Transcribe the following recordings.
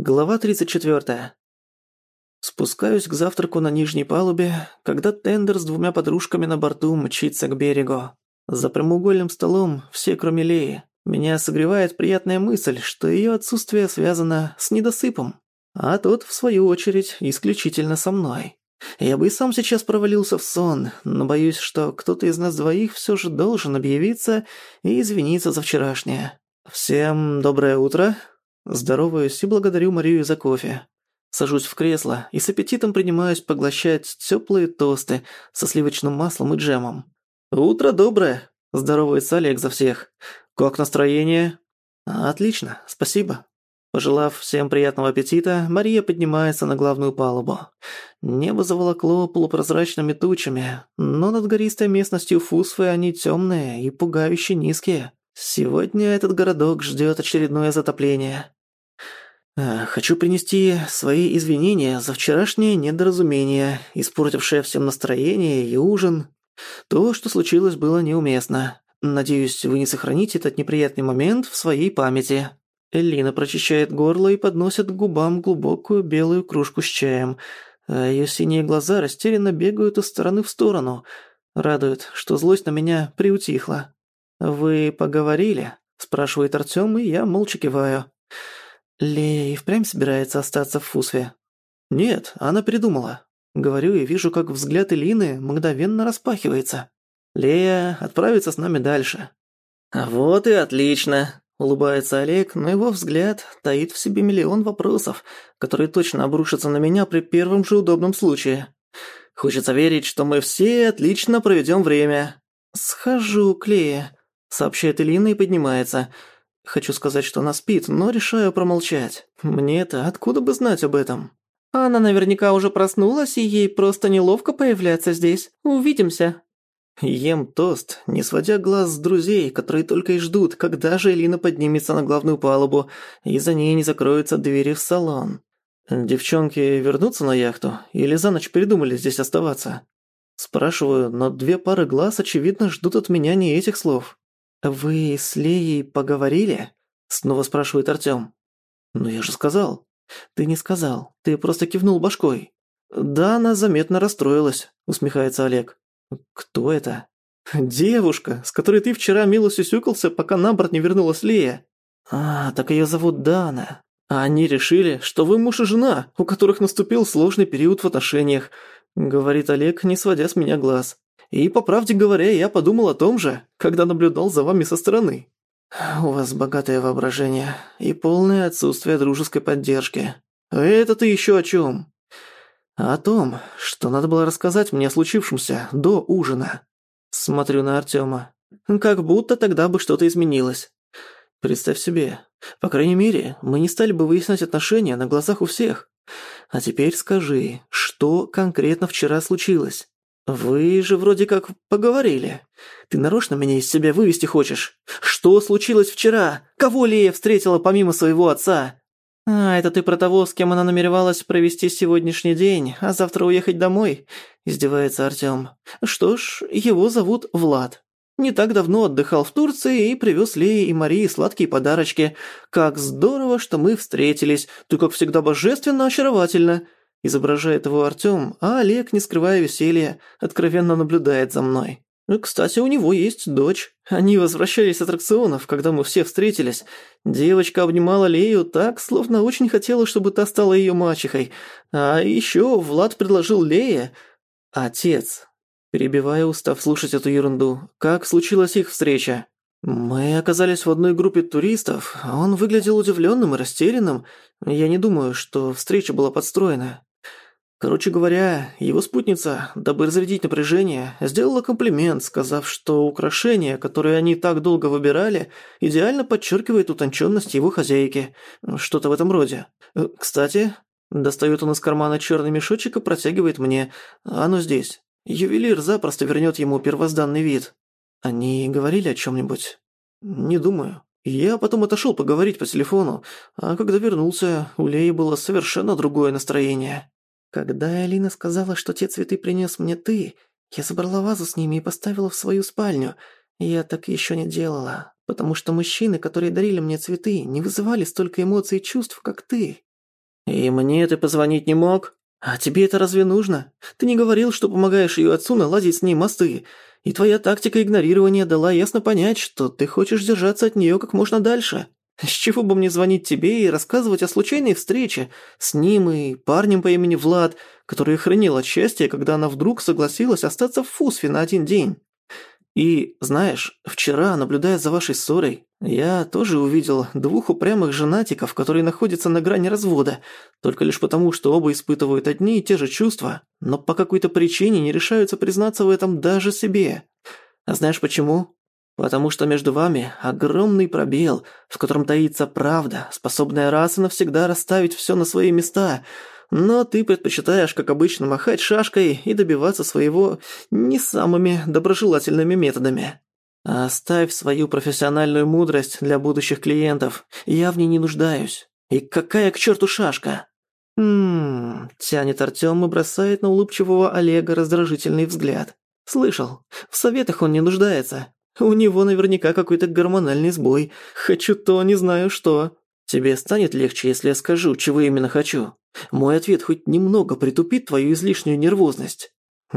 Глава 34. Спускаюсь к завтраку на нижней палубе, когда тендер с двумя подружками на борту мчится к берегу. За прямоугольным столом все, кроме Леи. Меня согревает приятная мысль, что её отсутствие связано с недосыпом, а тот, в свою очередь, исключительно со мной. Я бы и сам сейчас провалился в сон, но боюсь, что кто-то из нас двоих всё же должен объявиться и извиниться за вчерашнее. «Всем доброе утро», Здороваюсь и благодарю Марию за кофе. Сажусь в кресло и с аппетитом принимаюсь поглощать тёплые тосты со сливочным маслом и джемом. «Утро доброе!» – здоровается Олег за всех. «Как настроение?» «Отлично, спасибо». Пожелав всем приятного аппетита, Мария поднимается на главную палубу. Небо заволокло полупрозрачными тучами, но над гористой местностью Фусфы они тёмные и пугающе низкие. Сегодня этот городок ждёт очередное затопление. Э, хочу принести свои извинения за вчерашнее недоразумение, испортившее всем настроение и ужин. То, что случилось, было неуместно. Надеюсь, вы не сохраните этот неприятный момент в своей памяти. Элина прочищает горло и подносит к губам глубокую белую кружку с чаем. А её синие глаза растерянно бегают из стороны в сторону. Радует, что злость на меня приутихла. «Вы поговорили?» – спрашивает Артём, и я молча киваю. Лея и впрямь собирается остаться в Фусве? Нет, она передумала. Говорю и вижу, как взгляд Элины мгновенно распахивается. Лея отправится с нами дальше. А вот и отлично, улыбается Олег, но его взгляд таит в себе миллион вопросов, которые точно обрушатся на меня при первом же удобном случае. Хочется верить, что мы все отлично проведем время. Схожу к Лее, сообщает Элина и поднимается. Хочу сказать, что она спит, но решаю промолчать. Мне-то откуда бы знать об этом? Она наверняка уже проснулась, и ей просто неловко появляться здесь. Увидимся. Ем тост, не сводя глаз с друзей, которые только и ждут, когда же Элина поднимется на главную палубу, и за ней не закроются двери в салон. Девчонки вернутся на яхту или за ночь передумали здесь оставаться? Спрашиваю, но две пары глаз, очевидно, ждут от меня не этих слов. «Вы с Леей поговорили?» – снова спрашивает Артём. «Ну я же сказал». «Ты не сказал, ты просто кивнул башкой». «Да, она заметно расстроилась», – усмехается Олег. «Кто это?» «Девушка, с которой ты вчера мило сюсюкался, пока на борт не вернулась Лея». «А, так её зовут Дана». А они решили, что вы муж и жена, у которых наступил сложный период в отношениях, говорит Олег, не сводя с меня глаз. И, по правде говоря, я подумал о том же, когда наблюдал за вами со стороны. У вас богатое воображение и полное отсутствие дружеской поддержки. Это ты еще о чем? О том, что надо было рассказать мне о случившемся до ужина. Смотрю на Артема. Как будто тогда бы что-то изменилось. Представь себе, по крайней мере, мы не стали бы выяснять отношения на глазах у всех. А теперь скажи, что конкретно вчера случилось? «Вы же вроде как поговорили. Ты нарочно меня из себя вывести хочешь? Что случилось вчера? Кого Лея встретила помимо своего отца?» «А, это ты про того, с кем она намеревалась провести сегодняшний день, а завтра уехать домой?» – издевается Артём. «Что ж, его зовут Влад. Не так давно отдыхал в Турции и привез Лее и Марии сладкие подарочки. Как здорово, что мы встретились. Ты, как всегда, божественно очаровательна. Изображает его Артём, а Олег, не скрывая веселья, откровенно наблюдает за мной. Кстати, у него есть дочь. Они возвращались с аттракционов, когда мы все встретились. Девочка обнимала Лею так, словно очень хотела, чтобы та стала её мачехой. А ещё Влад предложил Лее... Отец. Перебивая, устав слушать эту ерунду. Как случилась их встреча? Мы оказались в одной группе туристов. Он выглядел удивлённым и растерянным. Я не думаю, что встреча была подстроена. Короче говоря, его спутница, дабы разрядить напряжение, сделала комплимент, сказав, что украшение, которое они так долго выбирали, идеально подчеркивает утонченность его хозяйки. Что-то в этом роде. Э, кстати, достает он из кармана черный мешочек и протягивает мне. Оно здесь. Ювелир запросто вернет ему первозданный вид. Они говорили о чем-нибудь? Не думаю. Я потом отошел поговорить по телефону, а когда вернулся, у Леи было совершенно другое настроение. Когда Алина сказала, что те цветы принес мне ты, я забрала вазу с ними и поставила в свою спальню. Я так еще не делала, потому что мужчины, которые дарили мне цветы, не вызывали столько эмоций и чувств, как ты. И мне ты позвонить не мог? А тебе это разве нужно? Ты не говорил, что помогаешь ее отцу наладить с ней мосты. И твоя тактика игнорирования дала ясно понять, что ты хочешь держаться от нее как можно дальше. С чего бы мне звонить тебе и рассказывать о случайной встрече с ним и парнем по имени Влад, который охренел от счастья, когда она вдруг согласилась остаться в Фусфе на один день? И, знаешь, вчера, наблюдая за вашей ссорой, я тоже увидел двух упрямых женатиков, которые находятся на грани развода, только лишь потому, что оба испытывают одни и те же чувства, но по какой-то причине не решаются признаться в этом даже себе. А знаешь почему? Потому что между вами огромный пробел, в котором таится правда, способная раз и навсегда расставить все на свои места – но ты предпочитаешь, как обычно, махать шашкой и добиваться своего не самыми доброжелательными методами. Оставь свою профессиональную мудрость для будущих клиентов. Я в ней не нуждаюсь. И какая к черту шашка? Ммм, тянет Артём и бросает на улыбчивого Олега раздражительный взгляд. Слышал, в советах он не нуждается. У него наверняка какой-то гормональный сбой. Хочу то, не знаю что. Тебе станет легче, если я скажу, чего именно хочу? Мой ответ хоть немного притупит твою излишнюю нервозность.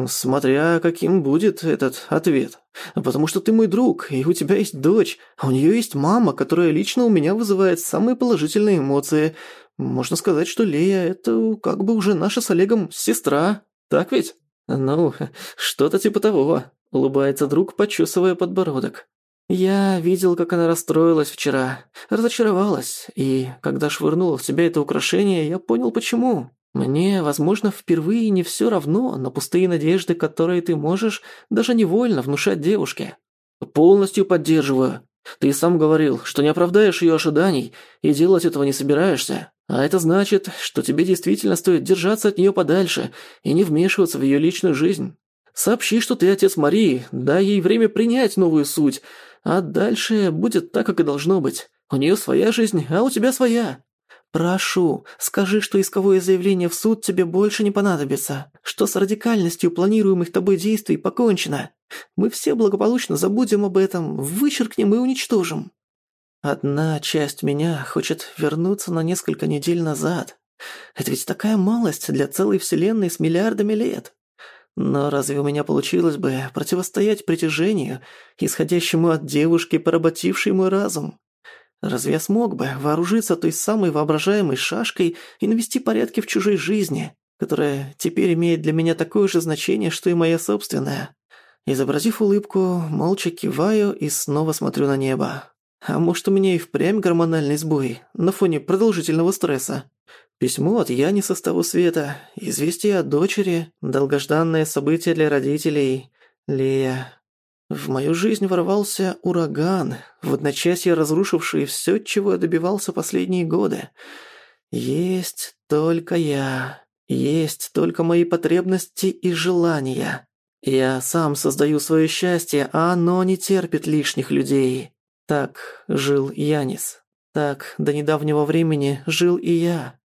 Смотря каким будет этот ответ. Потому что ты мой друг, и у тебя есть дочь, у нее есть мама, которая лично у меня вызывает самые положительные эмоции. Можно сказать, что Лея – это как бы уже наша с Олегом сестра. Так ведь? Ну, что-то типа того. Улыбается друг, почесывая подбородок. Я видел, как она расстроилась вчера, разочаровалась, и когда швырнула в тебя это украшение, я понял почему. Мне, возможно, впервые не все равно на пустые надежды, которые ты можешь даже невольно внушать девушке. Полностью поддерживаю. Ты сам говорил, что не оправдаешь ее ожиданий и делать этого не собираешься. А это значит, что тебе действительно стоит держаться от нее подальше и не вмешиваться в ее личную жизнь. Сообщи, что ты отец Марии, дай ей время принять новую суть, а дальше будет так, как и должно быть. У нее своя жизнь, а у тебя своя. Прошу, скажи, что исковое заявление в суд тебе больше не понадобится, что с радикальностью планируемых тобой действий покончено. Мы все благополучно забудем об этом, вычеркнем и уничтожим. Одна часть меня хочет вернуться на несколько недель назад. Это ведь такая малость для целой вселенной с миллиардами лет. Но разве у меня получилось бы противостоять притяжению, исходящему от девушки, поработившей мой разум? Разве я смог бы вооружиться той самой воображаемой шашкой и навести порядки в чужой жизни, которая теперь имеет для меня такое же значение, что и моя собственная? Изобразив улыбку, молча киваю и снова смотрю на небо. А может, у меня и впрямь гормональный сбой на фоне продолжительного стресса? Письмо от Яниса с того света, известие от дочери, долгожданное событие для родителей, Лея. В мою жизнь ворвался ураган, в одночасье разрушивший всё, чего я добивался последние годы. Есть только я, есть только мои потребности и желания. Я сам создаю своё счастье, а оно не терпит лишних людей. Так жил Янис. Так до недавнего времени жил и я.